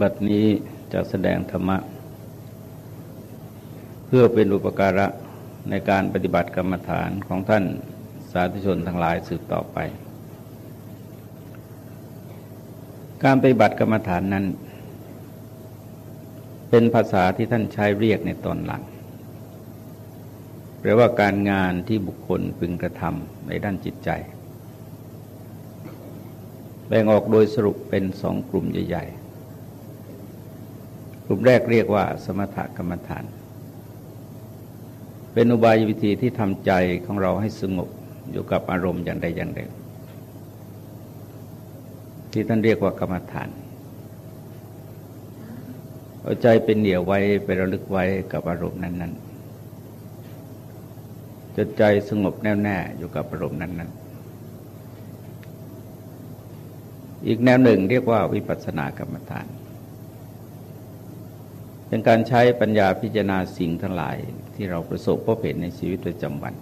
บัดนี้จะแสดงธรรมะ เพื่อเป็นอุปการะในการปฏิบัติกรรมฐานของท่านสาธุชนทั้งหลายสืบต่อไป การปฏิบัติกรรมฐานนั้น เป็นภาษาที่ท่านใช้เรียกในตอนหลังแปลว่าการงานที่บุคคลพึงกระทำในด้านจิตใจ แบ่งออกโดยสรุปเป็นสองกลุ่มใหญ่ๆ กลุ่มแรกเรียกว่า สมถกรรมฐาน เป็นอุบายวิธีที่ทำใจของเราให้สงบอยู่กับอารมณ์อย่างใดอย่างหนึ่งที่ท่านเรียกว่ากรรมฐาน เอาใจเป็นเหนี่ยวไว้ไประลึกไว้กับอารมณ์นั้น ๆจนใจสงบแน่วแน่อยู่กับอารมณ์นั้น ๆ อีกแนวหนึ่งเรียกว่าวิปัสสนากรรมฐาน เป็นการใช้ปัญญาพิจารณาสิ่งทั้งหลายที่เราประสบพบเห็นในชีวิตประจำวัน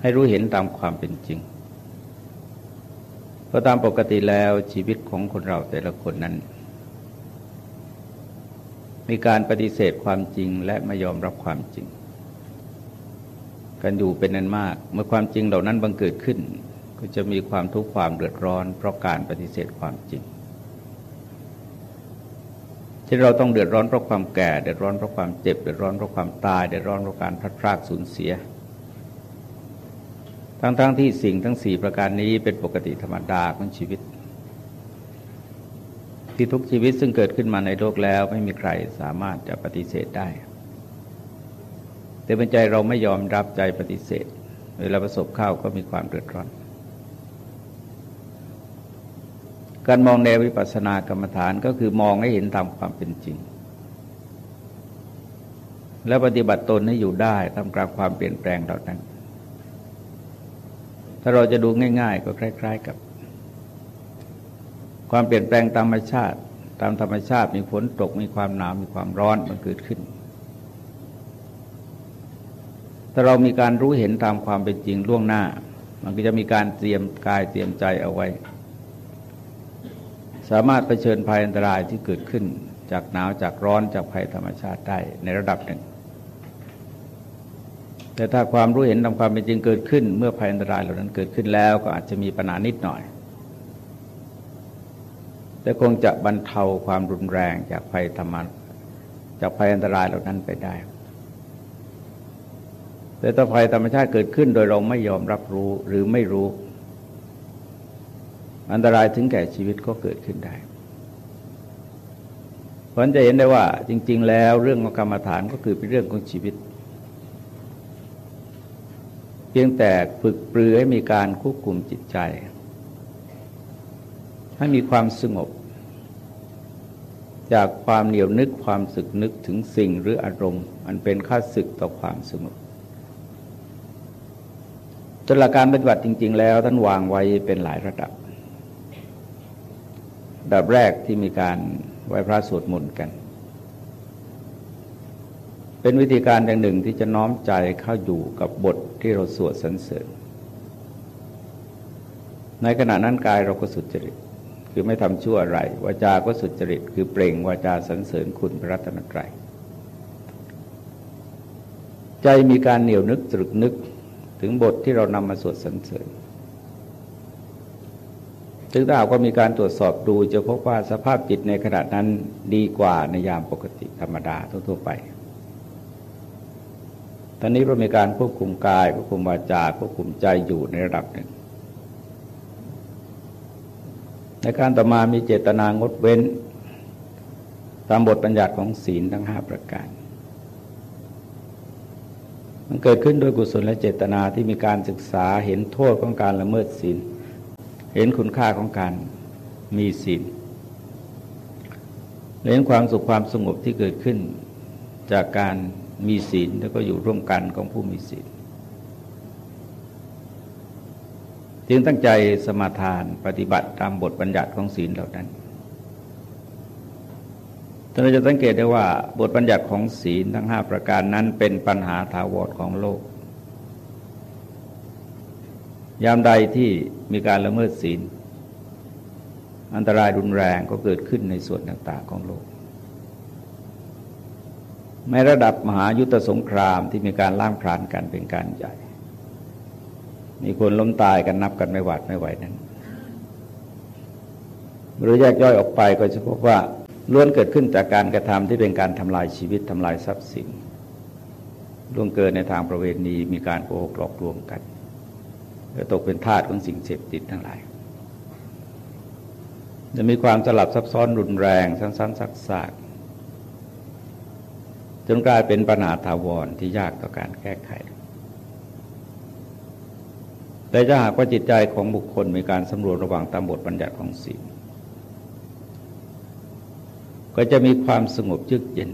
ให้รู้เห็นตามความเป็นจริงเพราะตามปกติแล้วชีวิตของคนเราแต่ละคนนั้น มีการปฏิเสธความจริงและไม่ยอมรับความจริง กันอยู่เป็นนั้นมาก เมื่อความจริงเหล่านั้นบังเกิดขึ้น ก็จะมีความทุกข์ความเดือดร้อน เพราะการปฏิเสธความจริง ที่เราต้องเดือดร้อนเพราะความแก่ เดือดร้อนเพราะความเจ็บ เดือดร้อนเพราะความตาย เดือดร้อนเพราะการพลัดพรากสูญเสีย ทั้งๆทที่สิ่งทั้งสี่ประการนี้เป็นปกติธรรมดาของชีวิต ที่ทุกชีวิตซึ่งเกิดขึ้นมาในโลกแล้วไม่มีใครสามารถจะปฏิเสธได้ แต่เป็นใจเราไม่ยอมรับใจปฏิเสธ เวลาประสบเข้าก็มีความเดือดร้อน การมองแนววิปัสสนากรรมฐานก็คือมองให้เห็นตามความเป็นจริง และปฏิบัติตนให้อยู่ได้ทำกลางความเปลี่ยนแปลงเหล่านั้น ถ้าเราจะดูง่าย ๆ ก็คล้าย ๆ กับ ความเปลี่ยนแปลงตามธรรมชาติ ตามธรรมชาติมีฝนตกมีความหนาวมีความร้อนมันเกิดขึ้นถ้าเรามีการรู้เห็นตามความเป็นจริงล่วงหน้า มันก็จะมีการเตรียมกายเตรียมใจเอาไว้ สามารถเผชิญภัยอันตรายที่เกิดขึ้น จากหนาวจากร้อนจากภัยธรรมชาติได้ในระดับหนึ่ง แต่ถ้าความรู้เห็นตามความเป็นจริงเกิดขึ้น เมื่อภัยอันตรายเหล่านั้นเกิดขึ้นแล้วก็อาจจะมีปัญหานิดหน่อย แต่คงจะบรรเทาความรุนแรงจากภัยธรรมจากภัยอันตรายเหล่านั้นไปได้ แต่ถ้าภัยธรรมชาติเกิดขึ้นโดยเราไม่ยอมรับรู้หรือไม่รู้ อันตรายถึงแก่ชีวิตก็เกิดขึ้นได้เพราะจะเห็นได้ว่าจริง ๆ แล้วเรื่องของกรรมฐานก็คือเป็นเรื่องของชีวิต เพียงแต่ฝึกปรือให้มีการควบคุมจิตใจ ให้มีความสงบ จากความเหนียวนึกความสึกนึกถึงสิ่งหรืออารมณ์ อันเป็นค่าศึกต่อความสงบจนหลักการปฏิบัติจริง ๆ แล้วท่านวางไว้เป็นหลายระดับ ดับแรกที่มีการไหว้พระสวดมนต์กัน เป็นวิธีการอย่างหนึ่งที่จะน้อมใจเข้าอยู่กับบทที่เราสวดสรรเสริญ ในขณะนั้นกายเราก็สุจริต คือไม่ทำชั่วอะไรวาจาก็สุจริต คือเปล่งวาจาสรรเสริญคุณพระรัตนตรัยใจมีการเหนียวนึกตรึกนึกถึงบทที่เรานำมาสวดสรรเสริญ ถึงถ้าก็มีการตรวจสอบดูจะพบว่าสภาพจิตในขณะนั้นดีกว่าในยามปกติธรรมดาทั่วไป ตอนนี้เรามีการควบคุมกายควบคุมวาจาควบคุมใจอยู่ในระดับหนึ่ง ในการต่อมามีเจตนางดเว้น ตามบทบัญญัติของศีลทั้งห้าประการ มันเกิดขึ้นโดยกุศลและเจตนาที่มีการศึกษาเห็นโทษของการละเมิดศีล เห็นคุณค่าของการมีศีลเห็นความสุขความสงบที่เกิดขึ้น จากการมีศีลแล้วก็อยู่ร่วมกันของผู้มีศีลจึงตั้งใจสมาทานปฏิบัติตามบทบัญญัติของศีลเหล่านั้นเราจะสังเกตได้ว่าบทบัญญัติของศีลทั้งห้าประการนั้นเป็นปัญหาถาวรของโลก ยามใดที่มีการละเมิดศีล อันตรายรุนแรงก็เกิดขึ้นในส่วนต่าง ๆ ของโลกในระดับมหายุทธสงครามที่มีการล่างพรานกันเป็นการใหญ่ มีคนล้มตายกันนับกันไม่หวัดไม่ไหวนั้น หรือแยกย่อยออกไปก็จะพบว่าล้วนเกิดขึ้นจากการกระทำที่เป็นการทำลายชีวิตทำลายทรัพย์สินล่วงเกินในทางประเวณีมีการโกหกหลอกลวงกัน และตกเป็นทาสของสิ่งเสพติดทั้งหลาย จะมีความสลับซับซ้อนรุนแรงซ้ำๆซักๆจนกลายเป็นปัญหาถาวรที่ยากต่อการแก้ไข แต่จะหากว่าจิตใจของบุคคลมีการสำรวจระหว่างตามบทบัญญัติของศีลก็จะมีความสงบยึกเย็น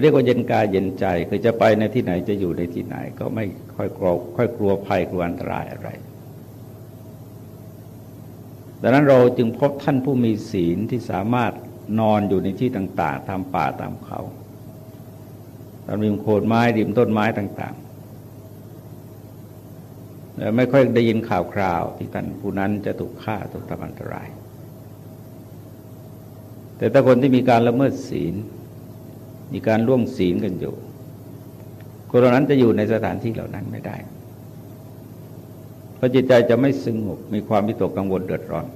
เรียกว่าเย็นกายเย็นใจคือจะไปในที่ไหนจะอยู่ในที่ไหน ก็ไม่ค่อยกลัวค่อยกลัวภัยกลัวอันตรายอะไรดังนั้นเราจึงพบท่านผู้มีศีลที่สามารถนอนอยู่ในที่ต่าง ๆ ตามป่าตามเขาตามริมโคนไม้ริมต้นไม้ต่างๆแต่ไม่ค่อยได้ยินข่าวคราวที่ท่านผู้นั้นจะถูกฆ่าถูกทำอันตราย แต่ถ้าคนที่มีการละเมิดศีล มีการล่วงศีลกันอยู่ คนเหล่านั้นจะอยู่ในสถานที่เหล่านั้นไม่ได้ เพราะจิตใจจะไม่สงบมีความวิตกกังวลเดือดร้อน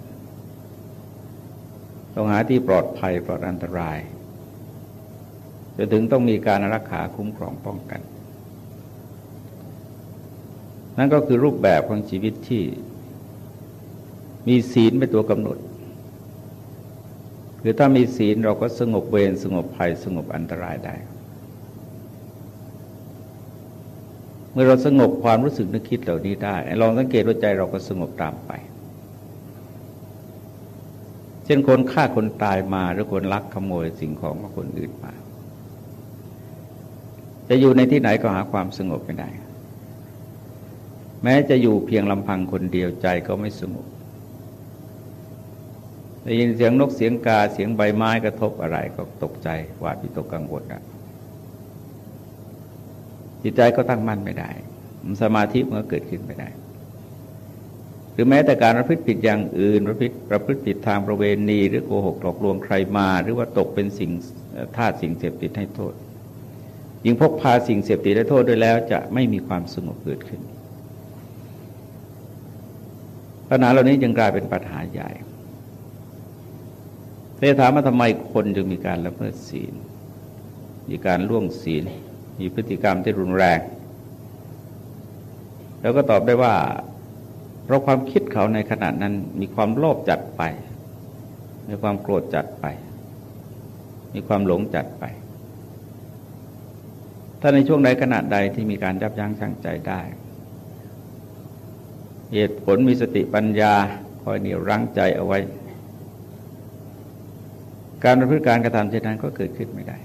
ต้องหาที่ปลอดภัยปลอดอันตรายจะถึงต้องมีการรักษาคุ้มครองป้องกัน นั่นก็คือรูปแบบของชีวิตที่ มีศีลเป็นตัวกำหนด คือถ้ามีศีลเราก็สงบเวรสงบภัยสงบอันตรายได้ เมื่อเราสงบความรู้สึกนึกคิดเหล่านี้ได้ ลองสังเกตว่าใจเราก็สงบตามไป เช่นคนฆ่าคนตายมาหรือคนลักขโมยสิ่งของของคนอื่นมา จะอยู่ในที่ไหนก็หาความสงบไม่ได้ แม้จะอยู่เพียงลำพังคนเดียวใจก็ไม่สงบ ได้ยินเสียงนกเสียงกาเสียงใบไม้กระทบอะไรก็ตกใจหวาดวิตกกังวลอะจิตใจก็ตั้งมั่นไม่ได้ สมาธิมันก็เกิดขึ้นไม่ได้ หรือแม้แต่การประพฤติผิดอย่างอื่น ประพฤติประพฤติผิดทางประเวณี หรือโกหกหลอกลวงใครมา หรือว่าตกเป็นสิ่งธาตุสิ่งเสพติดให้โทษ ยิ่งพกพาสิ่งเสพติดให้โทษด้วยแล้ว จะไม่มีความสงบเกิดขึ้นปัญหาเหล่านี้จึงกลายเป็นปัญหาใหญ่ แต่ถามว่าทำไมคนจึงมีการละเมิดศีล มีการล่วงศีล มีพฤติกรรมที่รุนแรง แล้วก็ตอบได้ว่า เพราะความคิดเขาในขณะนั้นมีความโลภจัดไป มีความโกรธจัดไป มีความหลงจัดไป ถ้าในช่วงใดขณะใดที่มีการยับยั้งชั่งใจได้ เหตุผลมีสติปัญญาคอยเหนี่ยวรั้งใจเอาไว้ การประพฤติการกระทำเช่นนั้นก็เกิดขึ้นไม่ได้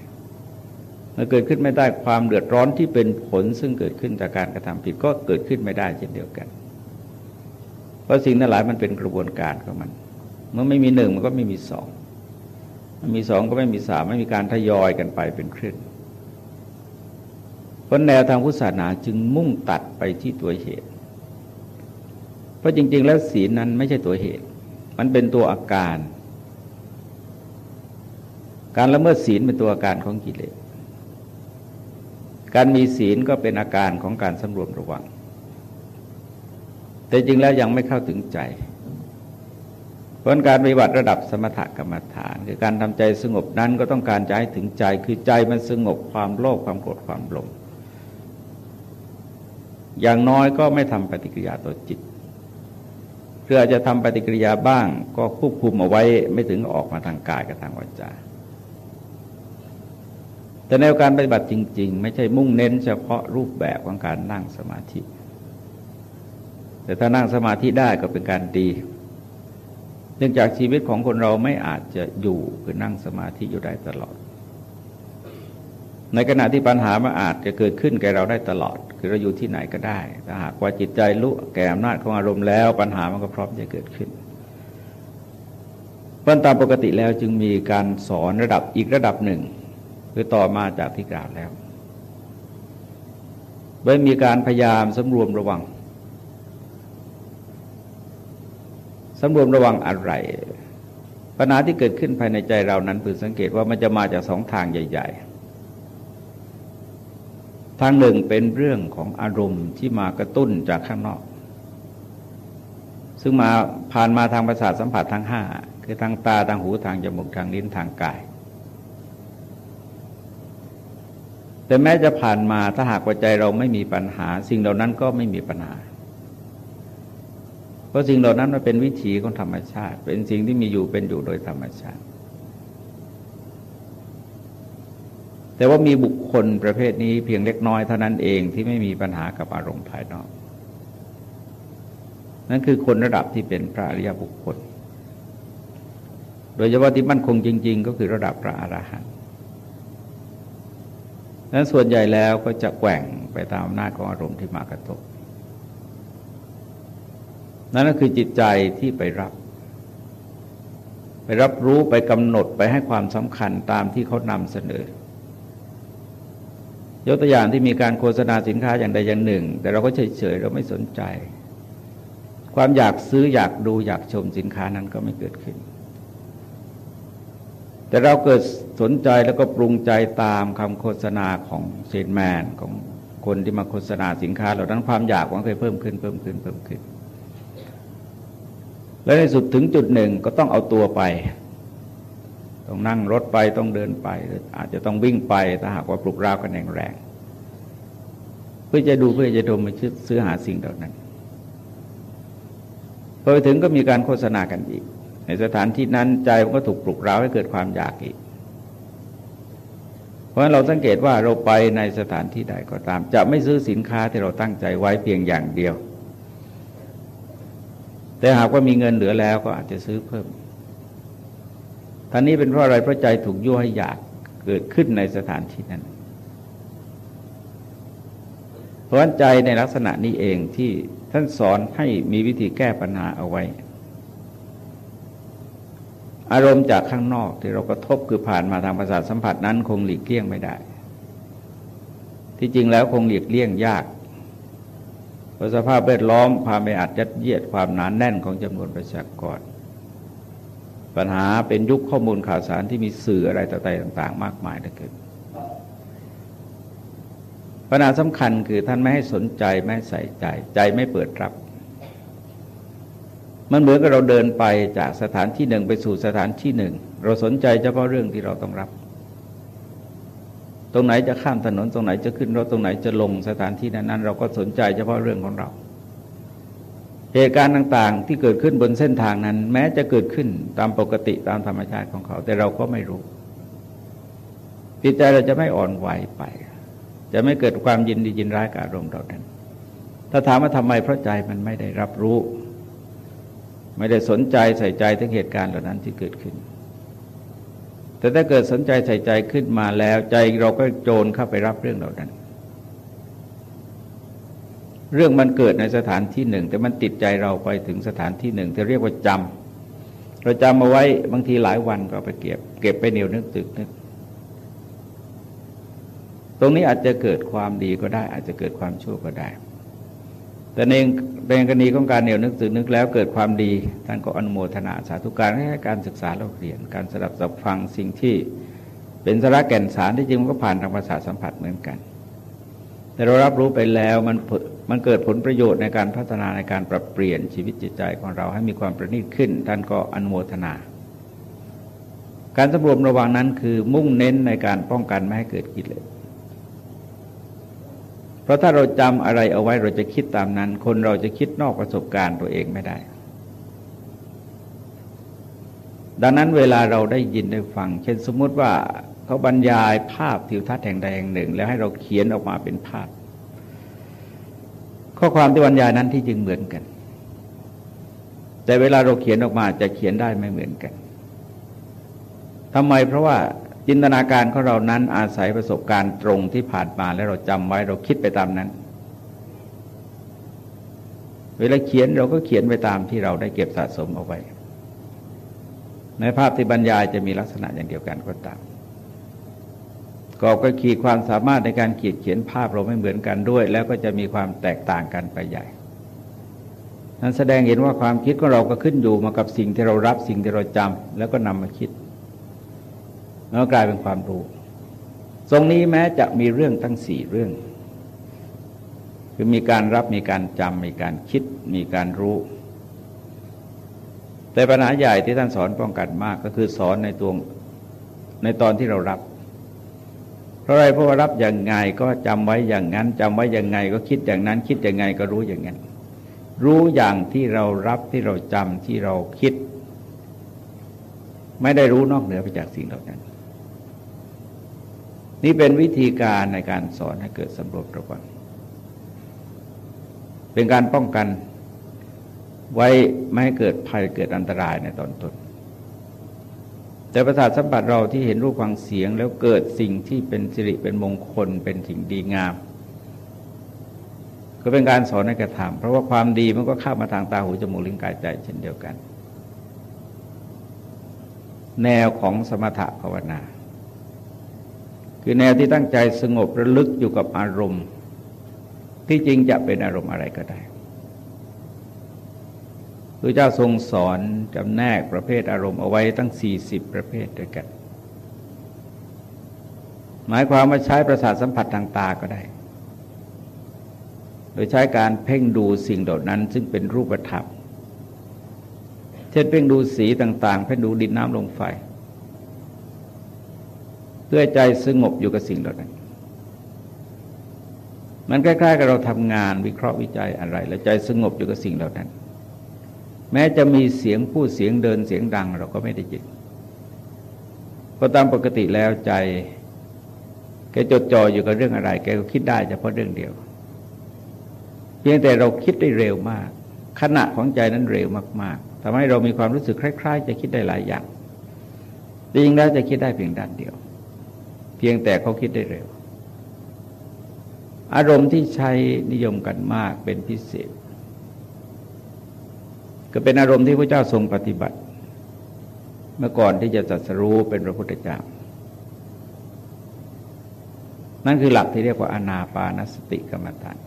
เมื่อเกิดขึ้นไม่ได้ความเดือดร้อนที่เป็นผลซึ่งเกิดขึ้นจากการกระทำผิดก็เกิดขึ้นไม่ได้เช่นเดียวกัน เพราะสิ่งนั้นหลายมันเป็นกระบวนการของมัน เมื่อไม่มีหนึ่งมันก็ไม่มีสองมันมีสองก็ไม่มีสามไม่มีการทยอยกันไปเป็นคลื่นเพราะแนวทางพุทธศาสนาจึงมุ่งตัดไปที่ตัวเหตุ เพราะจริง ๆ แล้วศีลนั้นไม่ใช่ตัวเหตุ มันเป็นตัวอาการ การละเมิดศีลเป็นตัวอาการของกิเลส การมีศีลก็เป็นอาการของการสำรวมระวัง แต่จริงแล้วยังไม่เข้าถึงใจ เพราะการปฏิบัติระดับสมถกรรมฐาน คือการทำใจสงบนั้นก็ต้องการจะให้ถึงใจ คือใจมันสงบความโลภความโกรธความหลง อย่างน้อยก็ไม่ทำปฏิกิริยาต่อจิตเพื่อจะทำปฏิกิริยาบ้าง ก็ควบคุมเอาไว้ไม่ถึงออกมาทางกายกับทางวาจา แต่แนวการปฏิบัติจริง ๆ ไม่ใช่มุ่งเน้นเฉพาะรูปแบบของการนั่งสมาธิ แต่ถ้านั่งสมาธิได้ก็เป็นการดี เนื่องจากชีวิตของคนเราไม่อาจจะอยู่คือนั่งสมาธิอยู่ได้ตลอด ในขณะที่ปัญหามันอาจจะเกิดขึ้นแก่เราได้ตลอด คือเราอยู่ที่ไหนก็ได้ถ้าหากว่าจิตใจรู้แก่อำนาจของอารมณ์แล้วปัญหามันก็พร้อมจะเกิดขึ้นเพราะตามปกติแล้วจึงมีการสอนระดับอีกระดับหนึ่ง คือต่อมาจากที่กล่าวแล้วไม่มีการพยายามสำรวมระวังสำรวมระวังอะไร ปัญหาที่เกิดขึ้นภายในใจเรานั้นพึงสังเกตว่ามันจะมาจากสองทางใหญ่ ๆ ทางหนึ่งเป็นเรื่องของอารมณ์ที่มากระตุ้นจากข้างนอก ซึ่งมาผ่านมาทางประสาทสัมผัสทั้งห้าคือทางตาทางหูทางจมูกทางลิ้นทางกาย แต่แม้จะผ่านมาถ้าหากว่าใจเราไม่มีปัญหา สิ่งเหล่านั้นก็ไม่มีปัญหา เพราะสิ่งเหล่านั้นมันเป็นวิถีของธรรมชาติ เป็นสิ่งที่มีอยู่เป็นอยู่โดยธรรมชาติ แต่ว่ามีบุคคลประเภทนี้เพียงเล็กน้อยเท่านั้นเองที่ไม่มีปัญหากับอารมณ์ภายนอก นั่นคือคนระดับที่เป็นพระอริยบุคคล โดยเฉพาะที่มั่นคงจริง ๆ ก็คือระดับพระอรหันต์ นั้นส่วนใหญ่แล้วก็จะแกว่งไปตามอำนาจของอารมณ์ที่มากระทบ นั่นก็คือจิตใจที่ไปรับ ไปรับรู้ไปกำหนดไปให้ความสำคัญตามที่เขานำเสนอ ยกตัวอย่างที่มีการโฆษณาสินค้าอย่างใดอย่างหนึ่ง แต่เราก็เฉยๆเราไม่สนใจ ความอยากซื้ออยากดูอยากชมสินค้านั้นก็ไม่เกิดขึ้น แต่เราเกิดสนใจแล้วก็ปรุงใจตามคำโฆษณาของเซนแมนของคนที่มาโฆษณาสินค้าเหล่านั้นความอยากมันเคยเพิ่มขึ้นเพิ่มขึ้นเพิ่มขึ้น แล้วในสุดถึงจุดหนึ่งก็ต้องเอาตัวไป ต้องนั่งรถไปต้องเดินไปหรือาจจะต้องวิ่งไปถ้าหากว่าปลุกราวกันแรงแรงเพื่อจะดูเพื่อจะดมมาซื้อหาสิ่งเหล่านั้นพอไปถึงก็มีการโฆษณากันอีก ในสถานที่นั้นใจมันก็ถูกปลุกร้าวให้เกิดความอยากอีก เพราะฉะนั้นเราสังเกตว่าเราไปในสถานที่ใดก็ตาม จะไม่ซื้อสินค้าที่เราตั้งใจไว้เพียงอย่างเดียว แต่หากว่ามีเงินเหลือแล้วก็อาจจะซื้อเพิ่มท่านนี้เป็นเพราะอะไรเพราะใจถูกยั่วให้อยากเกิดขึ้นในสถานที่นั้น เพราะฉะนั้นใจในลักษณะนี้เองที่ท่านสอนให้มีวิธีแก้ปัญหาเอาไว้ อารมณ์จากข้างนอกที่เรากระทบคือผ่านมาทางประสาทสัมผัสนั้นคงหลีกเลี่ยงไม่ได้ ที่จริงแล้วคงหลีกเลี่ยงยากเพราะสภาพแวดล้อมความไม่อาจยัดเยียดความหนานแน่นของจำนวนประชากร ปัญหาเป็นยุคข้อมูลข่าวสารที่มีสื่ออะไรต่าง ๆ มากมายเหลือเกินปัญหาสำคัญคือท่านไม่ให้สนใจไม่ใส่ใจ ใจไม่เปิดรับ มันเหมือนกับเราเดินไปจากสถานที่หนึ่งไปสู่สถานที่หนึ่ง เราสนใจเฉพาะเรื่องที่เราต้องรับ ตรงไหนจะข้ามถนนตรงไหนจะขึ้นรถตรงไหนจะลงสถานที่นั้นๆเราก็สนใจเฉพาะเรื่องของเรา เหตุการณ์ต่างๆที่เกิดขึ้นบนเส้นทางนั้น แม้จะเกิดขึ้นตามปกติตามธรรมชาติของเขา แต่เราก็ไม่รู้จิตใจเราจะไม่อ่อนไหวไป จะไม่เกิดความยินดียินร้ายกับอารมณ์เรานั้นถ้าถามว่าทำไมเพราะใจมันไม่ได้รับรู้ ไม่ได้สนใจใส่ใจถึงเหตุการณ์เหล่านั้นที่เกิดขึ้น แต่ถ้าเกิดสนใจใส่ใจขึ้นมาแล้วใจเราก็โจรเข้าไปรับเรื่องเหล่านั้น เรื่องมันเกิดในสถานที่หนึ่ง แต่มันติดใจเราไปถึงสถานที่หนึ่งที่เรียกว่าจำเราจำมาไว้บางทีหลายวันก็ไปเก็บ เก็บไปเหนียวนึกตึกนึกตรงนี้อาจจะเกิดความดีก็ได้ อาจจะเกิดความชั่วก็ได้ แต่ในเป็นกรณีของการเหนียวนึกสึกนึกแล้วเกิดความดีท่านก็อนุโมทนาสาธุการให้การศึกษาเราเรียน การสดับสับฟังสิ่งที่เป็นสาระแก่นสารที่จริงมันก็ผ่านทางภาษาสัมผัสเหมือนกัน แต่เรารับรู้ไปแล้วมันมันเกิดผลประโยชน์ในการพัฒนาในการปรับเปลี่ยนชีวิตจิตใจของเราให้มีความประณีตขึ้น ท่านก็อนุโมทนา การสำรวมระวังนั้นคือมุ่งเน้นในการป้องกันไม่ให้เกิดกิเลส เพราะถ้าเราจำอะไรเอาไว้เราจะคิดตามนั้น คนเราจะคิดนอกประสบการณ์ตัวเองไม่ได้ ดังนั้นเวลาเราได้ยินได้ฟัง เช่นสมมุติว่าเขาบรรยายภาพทิวทัศน์แห่งใดแห่งหนึ่ง แล้วให้เราเขียนออกมาเป็นภาพ ข้อความที่บรรยายนั้นที่จริงเหมือนกัน แต่เวลาเราเขียนออกมาจะเขียนได้ไม่เหมือนกันทำไมเพราะว่า จินตนาการของเรานั้นอาศัยประสบการณ์ตรงที่ผ่านมาแล้วเราจำไว้เราคิดไปตามนั้น เวลาเขียนเราก็เขียนไปตามที่เราได้เก็บสะสมเอาไว้ ในภาพที่บรรยายจะมีลักษณะอย่างเดียวกันก็ตามกอบก็ขีดความสามารถในการขีดเขียนภาพเราไม่เหมือนกันด้วย แล้วก็จะมีความแตกต่างกันไปใหญ่ นั้นแสดงเห็นว่าความคิดของเราก็ขึ้นอยู่มากับสิ่งที่เรารับสิ่งที่เราจำแล้วก็นำมาคิด แล้วกลายเป็นความรู้ตรงนี้แม้จะมีเรื่องตั้งสี่เรื่อง คือมีการรับมีการจำมีการคิดมีการรู้ แต่ปัญหาใหญ่ที่ท่านสอนป้องกันมากก็คือสอนในตัวในตอนที่เรารับ เพราะอะไรเพราะว่ารับอย่างไงก็จำไว้อย่างนั้นจำไว้อย่างไงก็คิดอย่างนั้น คิดอย่างไงก็รู้อย่างนั้น รู้อย่างที่เรารับที่เราจำที่เราคิด ไม่ได้รู้นอกเหนือไปจากสิ่งเหล่านั้น นี่เป็นวิธีการในการสอนให้เกิดสำรวจระวังเป็นการป้องกันไว้ไม่ให้เกิดภัยเกิดอันตรายในตอนต้นแต่ประสาทสัมผัสเราที่เห็นรูปฟังเสียงแล้วเกิดสิ่งที่เป็นสิริเป็นมงคลเป็นสิ่งดีงาม ก็เป็นการสอนให้กระทำเพราะว่าความดีมันก็เข้ามาทางตาหูจมูกลิ้นกายใจเช่นเดียวกัน แนวของสมถะภาวนา คือแนวที่ตั้งใจสงบระลึกอยู่กับอารมณ์ ที่จริงจะเป็นอารมณ์อะไรก็ได้พระเจ้าทรงสอนจำแนกประเภทอารมณ์เอาไว้ตั้ง 40 ประเภทด้วยกัน หมายความว่าใช้ประสาทสัมผัสทางตาก็ได้ โดยใช้การเพ่งดูสิ่งเหล่านั้น ซึ่งเป็นรูปธรรม เช่นเพ่งดูสีต่าง ๆ เพ่งดูดินน้ำลมไฟ เพื่อใจสงบอยู่กับสิ่งเหล่านั้น มันใกล้ๆกับเราทำงานวิเคราะห์วิจัยอะไร แล้วใจสงบอยู่กับสิ่งเหล่านั้น แม้จะมีเสียงพูดเสียงเดินเสียงดังเราก็ไม่ได้ยินเพราะตามปกติแล้วใจแกจดจ่ออยู่กับเรื่องอะไร แกก็คิดได้เฉพาะเรื่องเดียว เพียงแต่เราคิดได้เร็วมาก ขณะของใจนั้นเร็วมากๆทำให้เรามีความรู้สึกคล้าย ๆ จะคิดได้หลายอย่างจริงแล้วจะคิดได้เพียงด้านเดียว เพียงแต่เขาคิดได้เร็ว อารมณ์ที่ใช้นิยมกันมากเป็นพิเศษ ก็เป็นอารมณ์ที่พระเจ้าทรงปฏิบัติ เมื่อก่อนที่จะจัดสรู้เป็นพระพุทธเจ้า นั่นคือหลักที่เรียกว่าอนาปานสติกรรมฐาน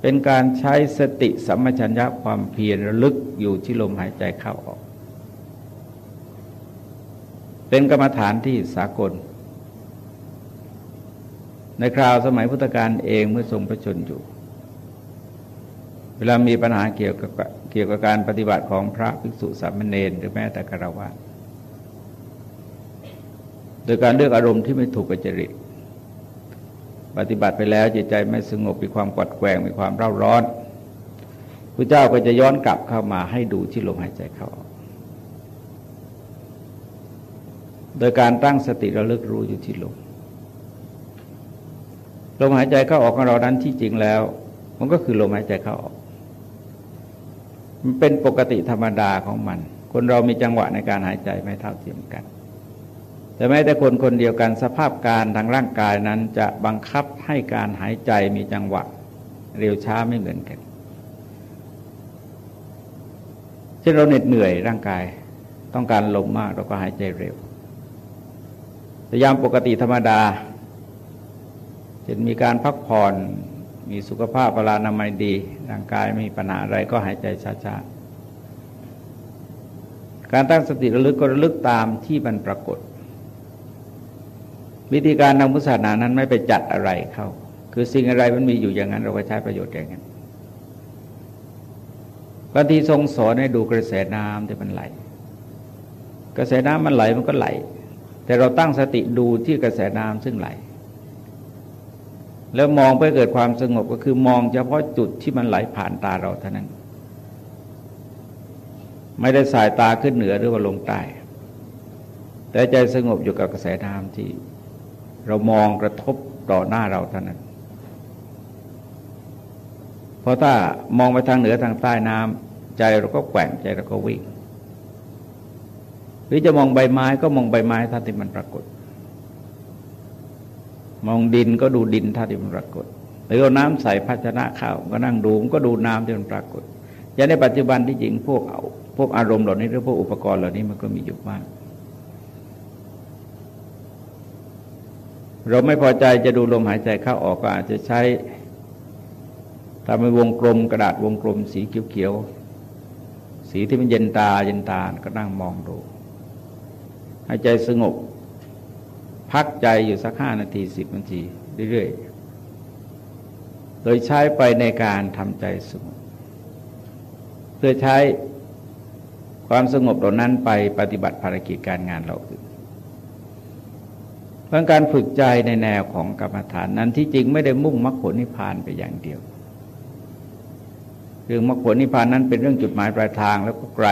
เป็นการใช้สติสัมมชัญญะความเพียรระลึกอยู่ที่ลมหายใจเข้าออก เป็นกรรมฐานที่สากล ในคราวสมัยพุทธกาลเองเมื่อทรงประชนอยู่ เวลามีปัญหาเกี่ยวกับเกี่ยวกับการปฏิบัติของพระภิกษุสามเณรหรือแม้แต่กระวาโดยการเลือกอารมณ์ที่ไม่ถูกกจริตปฏิบัติไปแล้วจิตใจไม่สงบมีความกัดแกงมีความเร่าร้อนพระเจ้าก็จะย้อนกลับเข้ามาให้ดูที่ลมหายใจเข้า โดยการตั้งสติระลึกรู้อยู่ที่ลมลมหายใจเข้าออกของเรานั้นที่จริงแล้ว มันก็คือลมหายใจเข้าออก มันเป็นปกติธรรมดาของมัน คนเรามีจังหวะในการหายใจไม่เท่าเทียมกัน แต่แม้แต่คนคนเดียวกันสภาพการทางร่างกายนั้นจะบังคับให้การหายใจมีจังหวะ เร็วช้าไม่เหมือนกันเช่นเราเหน็ดเหนื่อยร่างกาย ต้องการลมมากเราก็หายใจเร็ว แต่ยามปกติธรรมดาเช่นมีการพักผ่อนมีสุขภาพพลานามัยดี ร่างกายไม่มีปัญหาอะไรก็หายใจช้าๆ การตั้งสติระลึกก็ระลึกตามที่มันปรากฏ วิธีการทางพุทธศาสนานั้นไม่ไปจัดอะไรเข้า คือสิ่งอะไรมันมีอยู่อย่างนั้น เราก็ใช้ประโยชน์อย่างนั้นบางทีทรงสอนให้ดูกระแสน้ำที่มันไหล กระแสน้ำมันไหลมันก็ไหล แต่เราตั้งสติดูที่กระแสน้ำซึ่งไหล แล้วมองเพื่อเกิดความสงบก็คือมองเฉพาะจุดที่มันไหลผ่านตาเราเท่านั้น ไม่ได้สายตาขึ้นเหนือหรือว่าลงใต้แต่ใจสงบอยู่กับกระแสน้ำที่ เรามองกระทบต่อหน้าเราเท่านั้น เพราะถ้ามองไปทางเหนือทางใต้น้ำใจเราก็แกว่งใจเราก็วิ่ง หรือจะมองใบไม้ก็มองใบไม้ท่าที่มันปรากฏ มองดินก็ดูดินท่าที่มันปรากฏ หรือเอาน้ำใส่ภาชนะข้าวก็นั่งดูก็ดูน้ำที่มันปรากฏอย่างในปัจจุบันที่จริงพวกเอาพวกอารมณ์เหล่านี้หรือพวกอุปกรณ์เหล่านี้มันก็มีอยู่มากเราไม่พอใจจะดูลมหายใจเข้าออกก็อาจจะใช้ททำเป็นวงกลมกระดาษวงกลมสีเขียวๆสีที่มันเย็นตาเย็นตาก็นั่งมองดู ให้ใจสงบ พักใจอยู่สักห้านาทีสิบนาทีเรื่อยๆ โดยใช้ไปในการทำใจสงบ เพื่อใช้ความสงบเหล่านั้นไปปฏิบัติภารกิจการงานเราอื่นเพราะการฝึกใจในแนวของกรรมฐานนั้นที่จริงไม่ได้มุ่งมรรคผลนิพพานไปอย่างเดียวคือมรรคผลนิพพานนั้นเป็นเรื่องจุดหมายปลายทางแล้วก็ไกล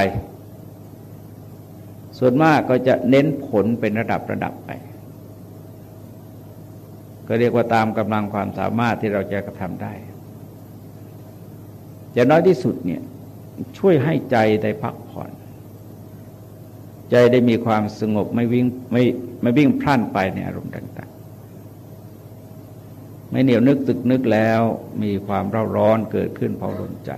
ส่วนมากก็จะเน้นผลเป็นระดับระดับไป ก็เรียกว่าตามกำลังความสามารถที่เราจะกระทำได้จะน้อยที่สุดเนี่ยช่วยให้ใจได้พักผ่อน ใจได้มีความสงบไม่วิ่งไม่ไม่วิ่งพล่านไปในอารมณ์ต่างๆ ไม่เหนียวนึกตึกนึกแล้วมีความเร่าร้อนเกิดขึ้นเผาลนใจ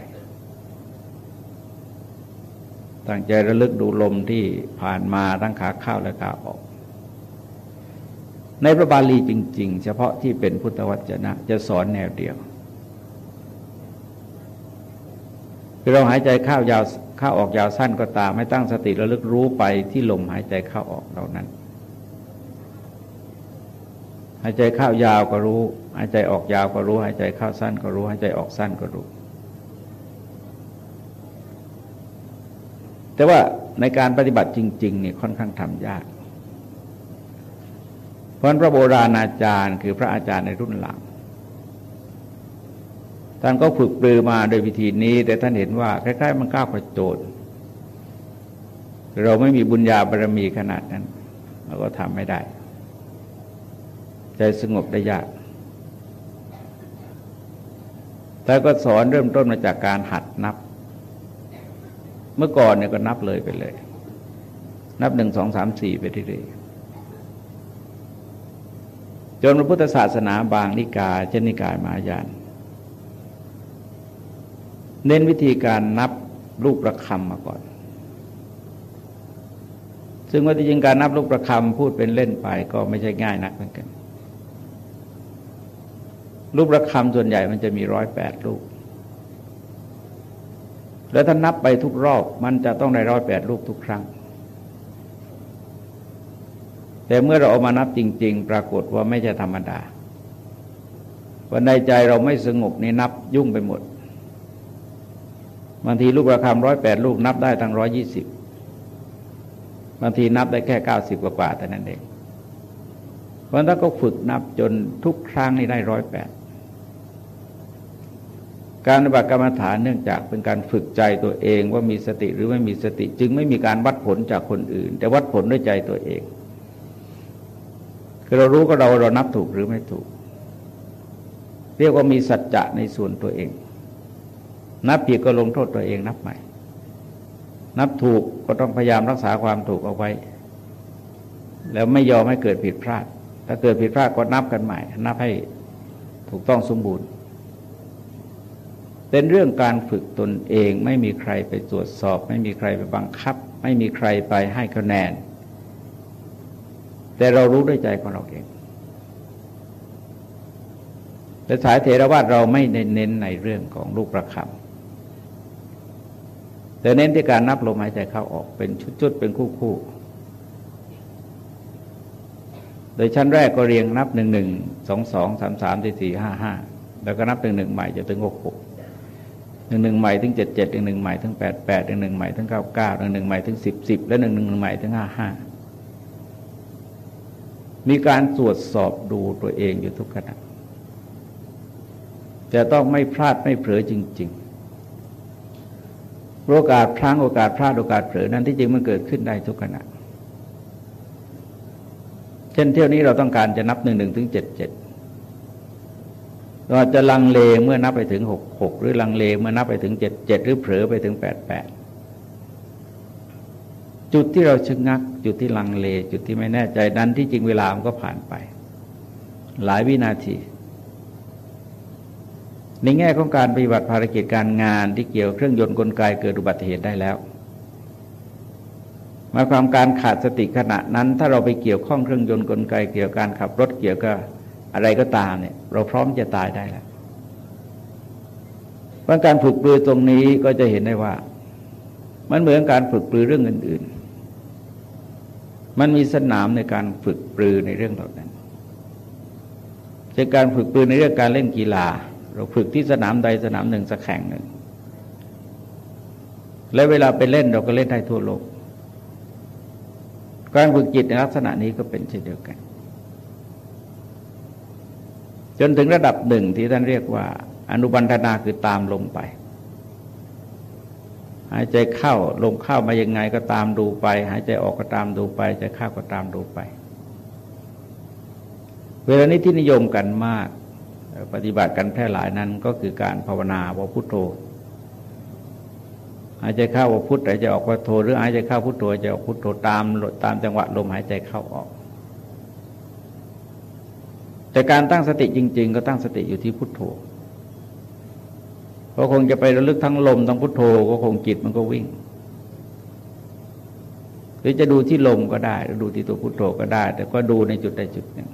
ตั้งใจระลึกดูลมที่ผ่านมาทั้งขาเข้าและขาออก ในพระบาลีจริง ๆ เฉพาะที่เป็นพุทธวจนะ จะสอนแนวเดียวคือเราหายใจเข้ายาวเข้าออกยาวสั้นก็ตามไม่ตั้งสติระลึกรู้ไปที่ลมหายใจเข้าออกเหล่านั้น หายใจเข้ายาวก็รู้ หายใจออกยาวก็รู้ หายใจเข้าสั้นก็รู้ หายใจออกสั้นก็รู้ แต่ว่าในการปฏิบัติจริงๆเนี่ยค่อนข้างทำยาก เพราะพระโบราณอาจารย์ คือพระอาจารย์ในรุ่นหลังท่านก็ฝึกปลือมาโดยวิธีนี้ แต่ท่านเห็นว่าคล้ายๆมันก้าวกระโจนเราไม่มีบุญญาบารมีขนาดนั้น เราก็ทำไม่ได้ ใจสงบได้ยากแต่ก็สอนเริ่มต้นมาจากการหัดนับ เมื่อก่อนเนี่ยก็นับเลยไปเลย นับหนึ่งสองสามสี่ไปเรื่อยๆจนพระพุทธศาสนาบางนิกายเช่นนิกายมายานเน้นวิธีการนับลูกประคำมาก่อน ซึ่งว่าจริงการนับลูกประคำพูดเป็นเล่นไปก็ไม่ใช่ง่ายนักเหมือนกัน ลูกประคำส่วนใหญ่มันจะมีร้อยแปดลูก แล้วถ้านับไปทุกรอบมันจะต้องได้ร้อยแปดลูกทุกครั้ง แต่เมื่อเราเอามานับจริง ๆ ปรากฏว่าไม่ใช่ธรรมดาวันในใจเราไม่สงบนี่นับยุ่งไปหมดบางทีลูกประคำร้อยแปดลูกนับได้ทั้งร้อยยี่สิบบางทีนับได้แค่เก้าสิบกว่าแต่นั้นเองเพราะถ้าก็ฝึกนับจนทุกครั้งนี่ได้ร้อยแปด การปฏิบัติกรรมฐานเนื่องจากเป็นการฝึกใจตัวเองว่ามีสติหรือไม่มีสติ จึงไม่มีการวัดผลจากคนอื่น แต่วัดผลด้วยใจตัวเองคือเรารู้ก็เราเรานับถูกหรือไม่ถูก เรียกว่ามีสัจจะในส่วนตัวเอง นับผิดก็ลงโทษตัวเองนับใหม่ นับถูกก็ต้องพยายามรักษาความถูกเอาไว้ แล้วไม่ยอมให้เกิดผิดพลาด ถ้าเกิดผิดพลาดก็นับกันใหม่ นับให้ถูกต้องสมบูรณ์ เป็นเรื่องการฝึกตนเอง ไม่มีใครไปตรวจสอบ ไม่มีใครไปบังคับ ไม่มีใครไปให้คะแนน แต่เรารู้ด้วยใจของเราเองแต่สายเทรวาสเราไม่เน้นในเรื่องของลูกประคำแต่เน้นที่การนับลมหายใจเข้าออกเป็นชุดๆเป็นคู่ๆโดยชั้นแรกก็เรียงนับหนึ่งหนึ่งสองสองสามสามสี่สี่ห้าห้าแล้วก็นับหนึ่งหนึ่งใหม่จะถึงหกหก หนึ่งหนึ่งใหม่ถึงเจ็ดเจ็ดหนึ่งหนึ่งใหม่ถึงแปดแปดหนึ่งหนึ่งใหม่ถึงเก้าเก้าหนึ่งหนึ่งใหม่ถึงสิบสิบและหนึ่งหนึ่งใหม่ถึงห้าห้ามีการตรวจสอบดูตัวเองอยู่ทุกขณะจะต้องไม่พลาดไม่เผลอจริง ๆ โอกาสพลั้งโอกาสพลาดโอกาสเผลอนั้นที่จริงมันเกิดขึ้นได้ทุกขณะ เช่นเที่ยวนี้เราต้องการจะนับหนึ่งหนึ่งถึงเจ็ดเจ็ด เราจะลังเลเมื่อนับไปถึงหกหกหรือลังเลเมื่อนับไปถึงเจ็ดเจ็ดหรือเผลอไปถึงแปดแปดจุดที่เราชะงัก จุดที่ลังเล จุดที่ไม่แน่ใจนั้นที่จริงเวลามันก็ผ่านไป หลายวินาที ในแง่ของการปฏิบัติภารกิจการงานที่เกี่ยวเครื่องยนต์กลไกเกิดอุบัติเหตุได้แล้วมาความการขาดสติขณะนั้น ถ้าเราไปเกี่ยวข้องเครื่องยนต์กลไกเกี่ยวกับการขับรถเกี่ยวกับ อะไรก็ตามเนี่ย เราพร้อมจะตายได้แล้วราการฝึกปรือตรงนี้ก็จะเห็นได้ว่า มันเหมือนการฝึกปรือเรื่องอื่น ๆ มันมีสนามในการฝึกปรือในเรื่องเหล่านั้นจะการฝึกปรือในเรื่องการเล่นกีฬา เราฝึกที่สนามใดสนามหนึ่งสักแข่งหนึ่ง และเวลาไปเล่นเราก็เล่นได้ทั่วโลก การฝึกจิตในลักษณะนี้ก็เป็นเช่นเดียวกัน จนถึงระดับหนึ่งที่ท่านเรียกว่า อนุบันธนาคือตามลงไป หายใจเข้าลมเข้ามายังไงก็ตามดูไป หายใจออกก็ตามดูไปใจเข้าก็ตามดูไป เวลานี้ที่นิยมกันมาก ปฏิบัติกันแพร่หลายนั้นก็คือการภาวนาว่าพุทโธหายใจเข้าว่าพุทหายใจออกว่าโธหรือหายใจเข้าพุทโธหายใจออกพุทโธตามตามจังหวะลมหายใจเข้าออก แต่การตั้งสติจริง ๆ ก็ตั้งสติอยู่ที่พุทโธก็คงจะไประลึกทั้งลมทั้งพุทโธก็คงจิตมันก็วิ่ง หรือจะดูที่ลมก็ได้หรือดูที่ตัวพุทโธก็ได้ แต่ก็ดูในจุดใดจุดหนึ่ง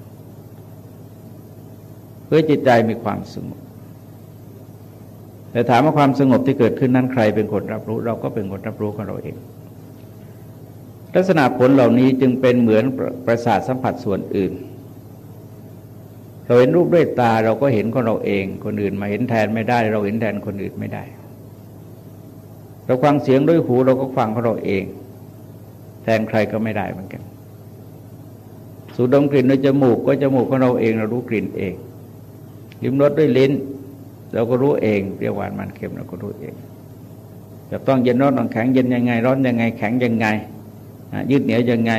เพื่อจิตใจมีความสงบแต่ถามว่าความสงบที่เกิดขึ้นนั้นใครเป็นคนรับรู้ เราก็เป็นคนรับรู้ของเราเอง ลักษณะผลเหล่านี้จึงเป็นเหมือนประสาทสัมผัสส่วนอื่น เราเห็นรูปด้วยตาเราก็เห็นของเราเอง คนอื่นมาเห็นแทนไม่ได้ เราเห็นแทนคนอื่นไม่ได้ เราฟังเสียงด้วยหูเราก็ฟังของเราเอง แทนใครก็ไม่ได้เหมือนกัน สูดดมกลิ่นด้วยจมูกก็จมูกของเราเอง เรารู้กลิ่นเองลิ้มรสด้วยลิ้น เราก็รู้เองเปรี้ยวหวานมันเค็มเราก็รู้เองจะต้องเย็นร้อนต้องแข็งเย็นยังไง ร้อนยังไงแข็งยังไงยืดเหนียวยังไง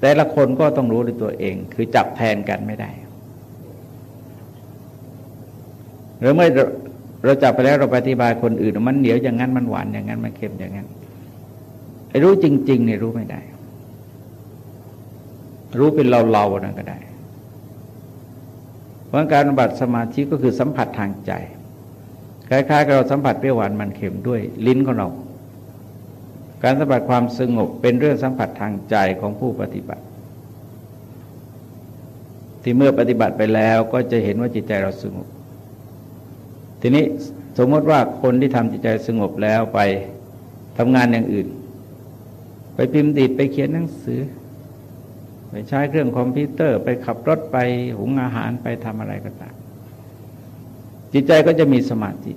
แต่ละคนก็ต้องรู้ด้วยตัวเอง คือจับแทนกันไม่ได้ หรือเมื่อเราจับไปแล้วเราปฏิบัติคนอื่น มันเหนียวอย่างนั้นมันหวานอย่างนั้นมันเค็มอย่างนั้นไอ้รู้จริง ๆ เนี่ยรู้ไม่ได้ รู้เป็นเราๆนั่นก็ได้ เพราะการบัติสมาธิก็คือสัมผัสทางใจคล้ายๆกับเราสัมผัสเปรี้ยวหวานมันเค็มด้วยลิ้นของเรา การสัมผัสความสงบเป็นเรื่องสัมผัสทางใจของผู้ปฏิบัติ ที่เมื่อปฏิบัติไปแล้วก็จะเห็นว่าจิตใจเราสงบ ทีนี้สมมติว่าคนที่ทำจิตใจสงบแล้วไปทำงานอย่างอื่น ไปพิมพ์ดีดไปเขียนหนังสือ ไปใช้เครื่องคอมพิวเตอร์ ไปขับรถไปหุงอาหารไปทำอะไรก็ตามจิตใจก็จะมีสมาธิ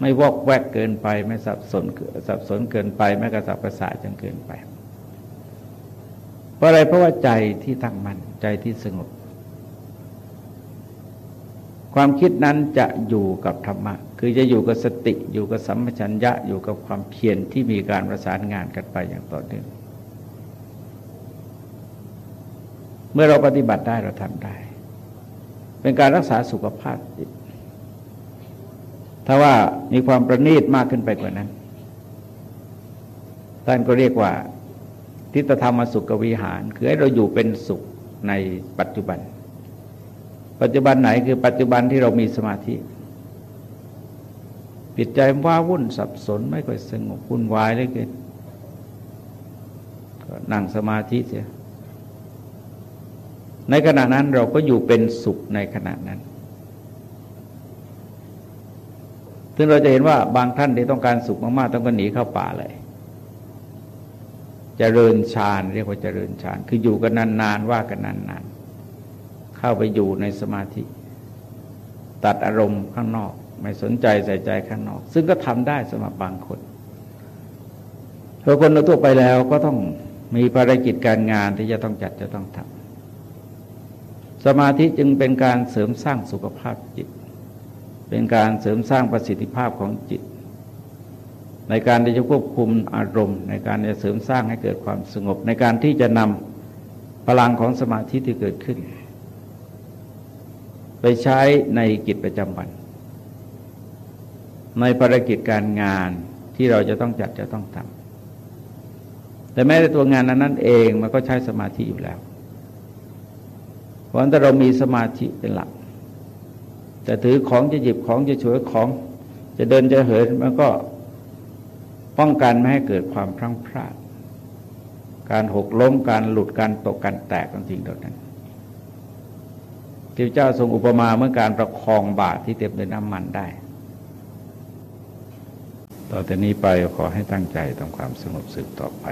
ไม่วอกแวกเกินไป ไม่สับสนสับสนเกินไป ไม่กระสับกระส่ายจนเกินไป เพราะอะไรเพราะว่าใจที่ตั้งมัน่นใจที่สงบ ความคิดนั้นจะอยู่กับธรรมะ คือจะอยู่กับสติ อยู่กับสัมปชัญญะ อยู่กับความเพียรที่มีการประสานงานกันไปอย่างต่อเนื่อง เมื่อเราปฏิบัติได้เราทำได้ เป็นการรักษาสุขภาพจิต ถ้าว่ามีความประณีตมากขึ้นไปกว่านั้น ท่านก็เรียกว่าทิฏฐธรรมสุขวิหาร คือให้เราอยู่เป็นสุขในปัจจุบัน ปัจจุบันไหนคือปัจจุบันที่เรามีสมาธิปิดใจว้าวุ่นสับสนไม่ค่อยสงบวุ่นวายเลยเกินก็นั่งสมาธิเสียในขณะนั้นเราก็อยู่เป็นสุขในขณะนั้นซึ่งเราจะเห็นว่าบางท่านที่ต้องการสุขมากๆต้องก็หนีเข้าป่าเลยจเจริญฌานเรียกว่าเจริญฌาน คืออยู่กันนานๆว่ากันนานๆ เข้าไปอยู่ในสมาธิ ตัดอารมณ์ข้างนอก ไม่สนใจใส่ใจข้างนอก ซึ่งก็ทำได้สำหรับบางคนพอคนทั่วไปแล้วก็ต้องมีภารกิจการงานที่จะต้องจัดจะต้องทำสมาธิจึงเป็นการเสริมสร้างสุขภาพจิต เป็นการเสริมสร้างประสิทธิภาพของจิต ในการที่จะควบคุมอารมณ์ ในการจะเสริมสร้างให้เกิดความสงบ ในการที่จะนำพลังของสมาธิที่เกิดขึ้น ไปใช้ในกิจประจำวัน ในภารกิจการงานที่เราจะต้องจัดจะต้องทำแต่แม้แต่ตัวงานนั้นเองมันก็ใช้สมาธิอยู่แล้ว เพราะฉะนั้นเรามีสมาธิเป็นหลัก แต่ถือของจะหยิบของจะช่วยของ จะเดินจะเหินมันก็ป้องกันไม่ให้เกิดความพลั้งพลาด การหกล้มการหลุดการตกการแตกบางสิ่งเหล่านั้น ที่เจ้าทรงอุปมาเมื่อการประคองบาตรที่เต็มด้วยน้ำมันได้ ต่อจากนี้ไปขอให้ตั้งใจทำความสงบสืบต่อไป